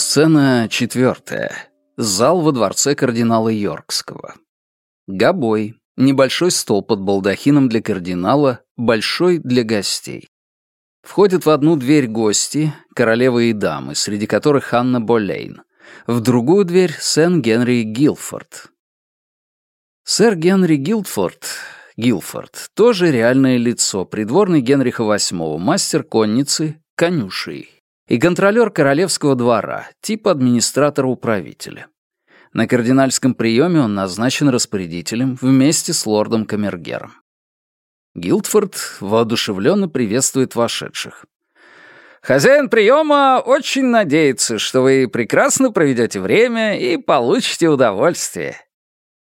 Сцена четвертая. Зал во дворце кардинала Йоркского. Гобой. Небольшой стол под балдахином для кардинала, большой для гостей. Входят в одну дверь гости, королева и дамы, среди которых Анна Болейн. В другую дверь сэр Генри Гилфорд. Сэр Генри Гилфорд, Гилфорд, тоже реальное лицо, придворный Генриха VIII, мастер конницы, конюшей и контролер королевского двора, типа администратора-управителя. На кардинальском приеме он назначен распорядителем вместе с лордом Камергером. Гилдфорд воодушевленно приветствует вошедших. «Хозяин приема очень надеется, что вы прекрасно проведете время и получите удовольствие».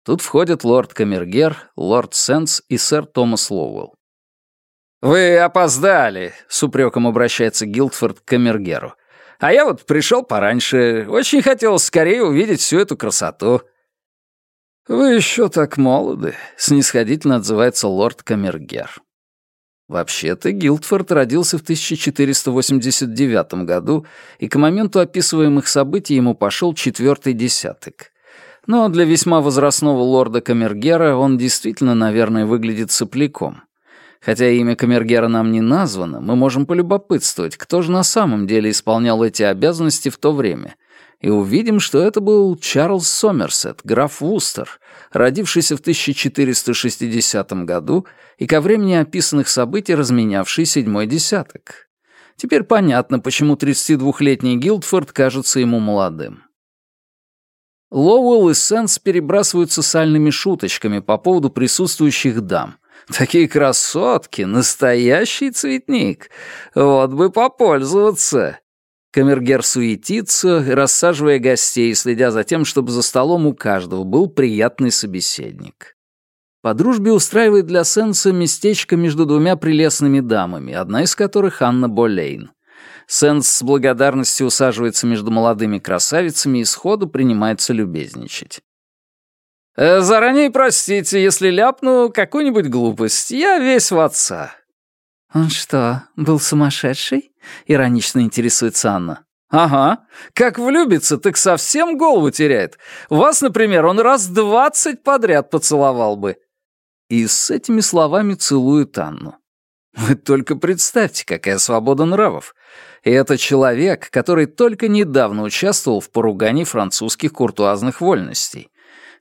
Тут входят лорд Камергер, лорд Сенс и сэр Томас Лоуэлл. «Вы опоздали», — с упреком обращается Гилдфорд к Камергеру. «А я вот пришел пораньше. Очень хотел скорее увидеть всю эту красоту». «Вы еще так молоды», — снисходительно отзывается лорд Камергер. Вообще-то Гилдфорд родился в 1489 году, и к моменту описываемых событий ему пошел четвертый десяток. Но для весьма возрастного лорда Камергера он действительно, наверное, выглядит сопляком. Хотя имя Камергера нам не названо, мы можем полюбопытствовать, кто же на самом деле исполнял эти обязанности в то время. И увидим, что это был Чарльз Сомерсет, граф Вустер, родившийся в 1460 году и ко времени описанных событий разменявший седьмой десяток. Теперь понятно, почему 32-летний Гилдфорд кажется ему молодым. Лоуэлл и Сенс перебрасываются сальными шуточками по поводу присутствующих дам — Такие красотки, настоящий цветник. Вот бы попользоваться. Камергер суетится, рассаживая гостей, следя за тем, чтобы за столом у каждого был приятный собеседник. По дружбе устраивает для Сенса местечко между двумя прелестными дамами, одна из которых Анна Болейн. Сенс с благодарностью усаживается между молодыми красавицами и сходу принимается любезничать. Э, «Заранее простите, если ляпну какую-нибудь глупость. Я весь в отца». «Он что, был сумасшедший?» — иронично интересуется Анна. «Ага. Как влюбится, так совсем голову теряет. Вас, например, он раз двадцать подряд поцеловал бы». И с этими словами целует Анну. Вы только представьте, какая свобода нравов. И это человек, который только недавно участвовал в поругании французских куртуазных вольностей.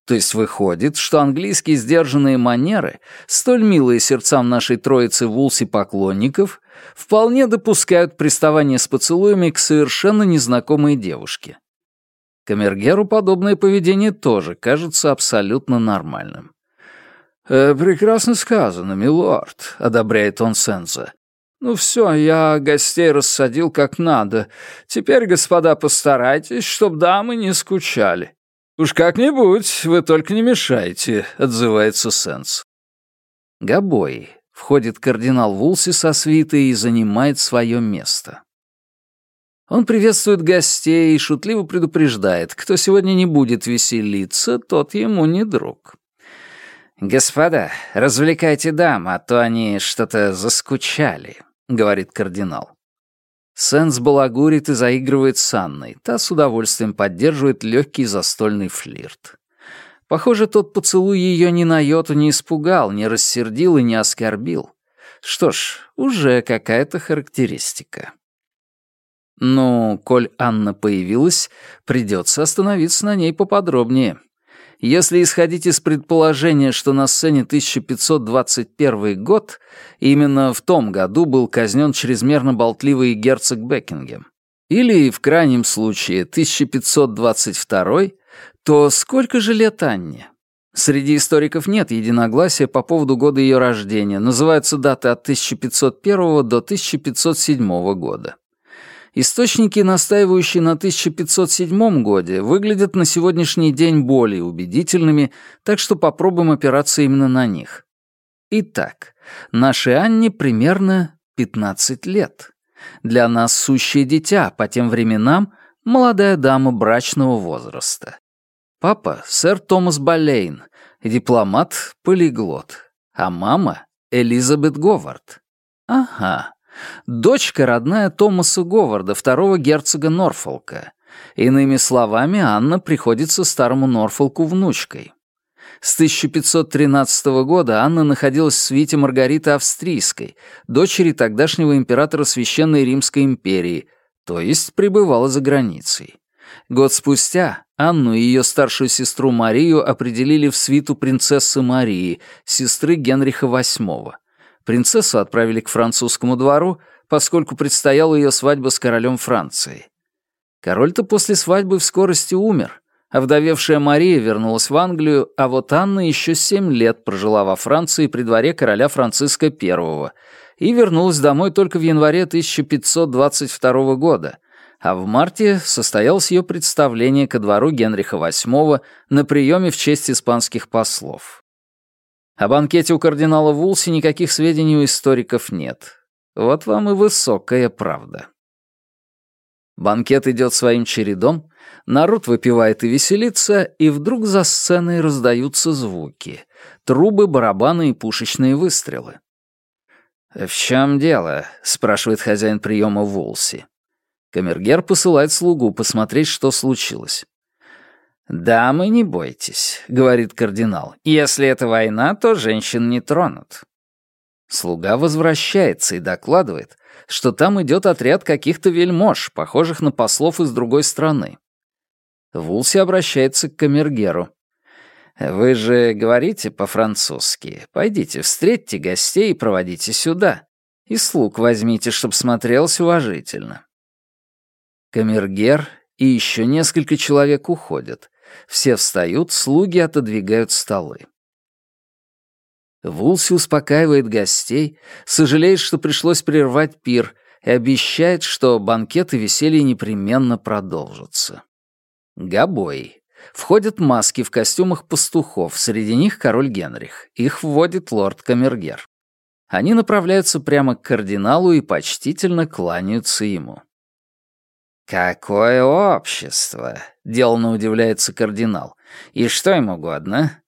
То есть выходит, что английские сдержанные манеры, столь милые сердцам нашей троицы Вулси поклонников, вполне допускают приставание с поцелуями к совершенно незнакомой девушке. Камергеру подобное поведение тоже кажется абсолютно нормальным. «Э, «Прекрасно сказано, милорд», — одобряет он Сенза. «Ну все, я гостей рассадил как надо. Теперь, господа, постарайтесь, чтоб дамы не скучали». «Уж как-нибудь, вы только не мешайте», — отзывается Сенс. Габой. Входит кардинал Вулси со свитой и занимает свое место. Он приветствует гостей и шутливо предупреждает, кто сегодня не будет веселиться, тот ему не друг. «Господа, развлекайте дам, а то они что-то заскучали», — говорит кардинал. Сенс балагурит и заигрывает с Анной. Та с удовольствием поддерживает легкий застольный флирт. Похоже, тот поцелуй ее ни на йоту не испугал, не рассердил и не оскорбил. Что ж, уже какая-то характеристика. Ну, коль Анна появилась, придется остановиться на ней поподробнее. Если исходить из предположения, что на сцене 1521 год, именно в том году был казнен чрезмерно болтливый герцог Бекингем, или, в крайнем случае, 1522, то сколько же лет Анне? Среди историков нет единогласия по поводу года ее рождения, называются даты от 1501 до 1507 года. Источники, настаивающие на 1507 годе, выглядят на сегодняшний день более убедительными, так что попробуем опираться именно на них. Итак, нашей Анне примерно 15 лет. Для нас сущее дитя, по тем временам молодая дама брачного возраста. Папа — сэр Томас Болейн, дипломат-полиглот, а мама — Элизабет Говард. Ага, Дочка родная Томаса Говарда, второго герцога Норфолка. Иными словами, Анна приходится старому Норфолку внучкой. С 1513 года Анна находилась в свите Маргариты Австрийской, дочери тогдашнего императора Священной Римской империи, то есть пребывала за границей. Год спустя Анну и ее старшую сестру Марию определили в свиту принцессы Марии, сестры Генриха VIII. Принцессу отправили к французскому двору, поскольку предстояла ее свадьба с королем Франции. Король-то после свадьбы в скорости умер, Овдовевшая Мария вернулась в Англию, а вот Анна еще семь лет прожила во Франции при дворе короля Франциска I и вернулась домой только в январе 1522 года, а в марте состоялось ее представление ко двору Генриха VIII на приеме в честь испанских послов. О банкете у кардинала Вулси никаких сведений у историков нет. Вот вам и высокая правда. Банкет идет своим чередом, Народ выпивает и веселится, и вдруг за сценой раздаются звуки. Трубы, барабаны и пушечные выстрелы. «В чем дело?» — спрашивает хозяин приема Вулси. Камергер посылает слугу посмотреть, что случилось. «Дамы, не бойтесь», — говорит кардинал. «Если это война, то женщин не тронут». Слуга возвращается и докладывает, что там идет отряд каких-то вельмож, похожих на послов из другой страны. Вулси обращается к камергеру. «Вы же говорите по-французски. Пойдите, встретьте гостей и проводите сюда. И слуг возьмите, чтоб смотрелось уважительно». Камергер и еще несколько человек уходят. Все встают, слуги отодвигают столы. Вулси успокаивает гостей, сожалеет, что пришлось прервать пир, и обещает, что банкет и веселье непременно продолжатся. Гобой. Входят маски в костюмах пастухов, среди них король Генрих. Их вводит лорд Камергер. Они направляются прямо к кардиналу и почтительно кланяются ему. «Какое общество!» — деланно удивляется кардинал. «И что им угодно?»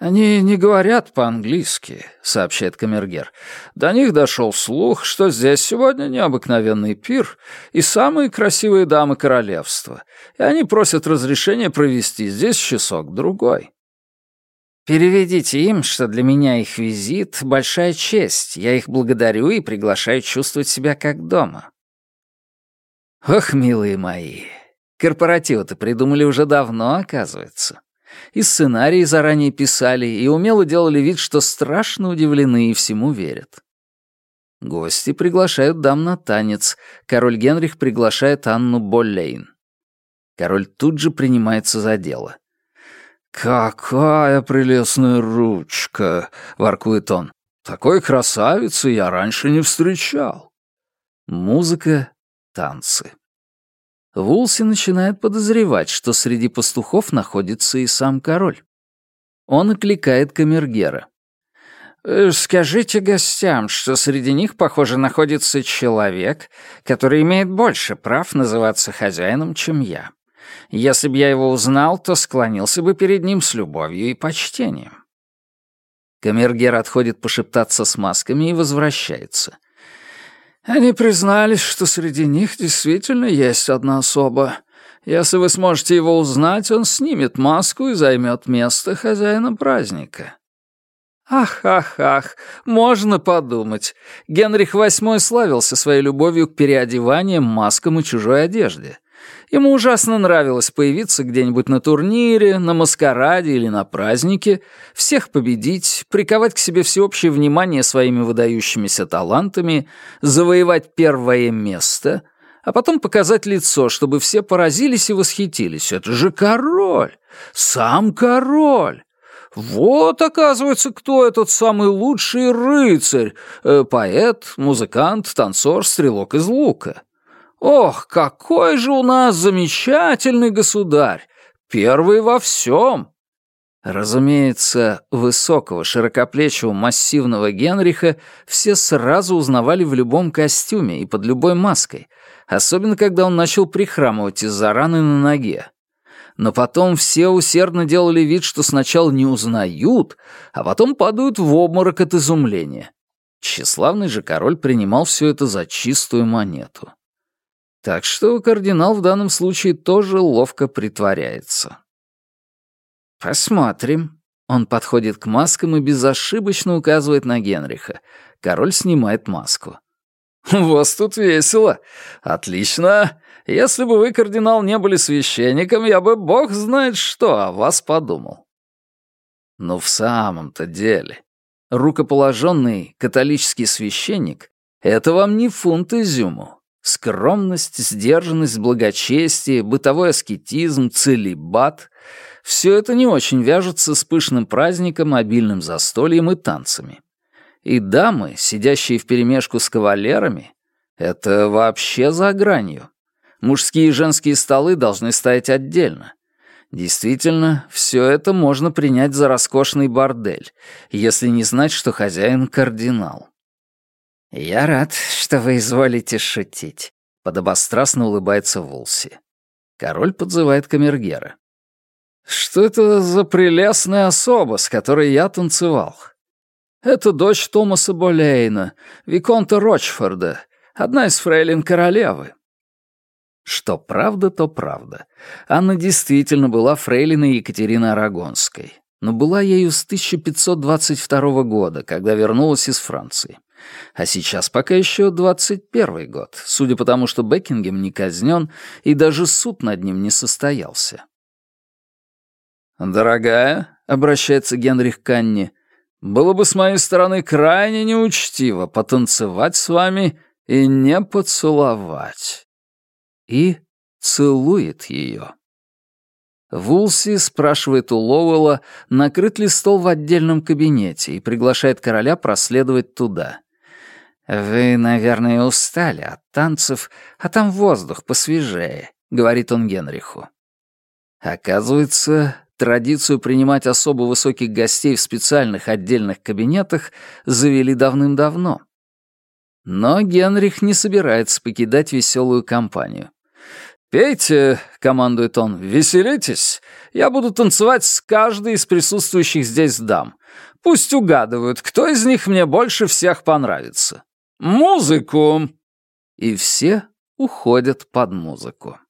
«Они не говорят по-английски», — сообщает камергер. «До них дошел слух, что здесь сегодня необыкновенный пир и самые красивые дамы королевства, и они просят разрешения провести здесь часок-другой». «Переведите им, что для меня их визит — большая честь. Я их благодарю и приглашаю чувствовать себя как дома». «Ох, милые мои, корпоративы-то придумали уже давно, оказывается». И сценарии заранее писали, и умело делали вид, что страшно удивлены и всему верят. Гости приглашают дам на танец. Король Генрих приглашает Анну Боллейн. Король тут же принимается за дело. «Какая прелестная ручка!» — воркует он. «Такой красавицы я раньше не встречал». Музыка, танцы. Вулси начинает подозревать, что среди пастухов находится и сам король. Он окликает камергера. «Э, «Скажите гостям, что среди них, похоже, находится человек, который имеет больше прав называться хозяином, чем я. Если бы я его узнал, то склонился бы перед ним с любовью и почтением». Камергер отходит пошептаться с масками и возвращается. Они признались, что среди них действительно есть одна особа. Если вы сможете его узнать, он снимет маску и займет место хозяина праздника. Ах, ах, ах, можно подумать. Генрих VIII славился своей любовью к переодеваниям, маскам и чужой одежде. Ему ужасно нравилось появиться где-нибудь на турнире, на маскараде или на празднике, всех победить, приковать к себе всеобщее внимание своими выдающимися талантами, завоевать первое место, а потом показать лицо, чтобы все поразились и восхитились. Это же король! Сам король! Вот, оказывается, кто этот самый лучший рыцарь, э, поэт, музыкант, танцор, стрелок из лука. Ох, какой же у нас замечательный государь! Первый во всем!» Разумеется, высокого, широкоплечего, массивного Генриха все сразу узнавали в любом костюме и под любой маской, особенно когда он начал прихрамывать из-за раны на ноге. Но потом все усердно делали вид, что сначала не узнают, а потом падают в обморок от изумления. Тщеславный же король принимал все это за чистую монету. Так что кардинал в данном случае тоже ловко притворяется. «Посмотрим». Он подходит к маскам и безошибочно указывает на Генриха. Король снимает маску. «У вас тут весело. Отлично. Если бы вы, кардинал, не были священником, я бы бог знает что о вас подумал». Но в самом-то деле, рукоположенный католический священник — это вам не фунт изюму. Скромность, сдержанность, благочестие, бытовой аскетизм, целебат — все это не очень вяжется с пышным праздником, обильным застольем и танцами. И дамы, сидящие вперемешку с кавалерами, это вообще за гранью. Мужские и женские столы должны стоять отдельно. Действительно, все это можно принять за роскошный бордель, если не знать, что хозяин — кардинал. «Я рад, что вы изволите шутить», — подобострастно улыбается Вулси. Король подзывает камергера. «Что это за прелестная особа, с которой я танцевал?» «Это дочь Томаса Болейна, Виконта Рочфорда, одна из фрейлин королевы». Что правда, то правда. Анна действительно была фрейлиной Екатерины Арагонской, но была ею с 1522 года, когда вернулась из Франции. А сейчас пока еще 21 год, судя по тому, что Бекингем не казнен, и даже суд над ним не состоялся. «Дорогая», — обращается Генрих Канни, — «было бы с моей стороны крайне неучтиво потанцевать с вами и не поцеловать». И целует ее. Вулси спрашивает у Лоуэлла, накрыт ли стол в отдельном кабинете, и приглашает короля проследовать туда. «Вы, наверное, устали от танцев, а там воздух посвежее», — говорит он Генриху. Оказывается, традицию принимать особо высоких гостей в специальных отдельных кабинетах завели давным-давно. Но Генрих не собирается покидать веселую компанию. «Пейте», — командует он, — «веселитесь. Я буду танцевать с каждой из присутствующих здесь дам. Пусть угадывают, кто из них мне больше всех понравится». Музыку!» И все уходят под музыку.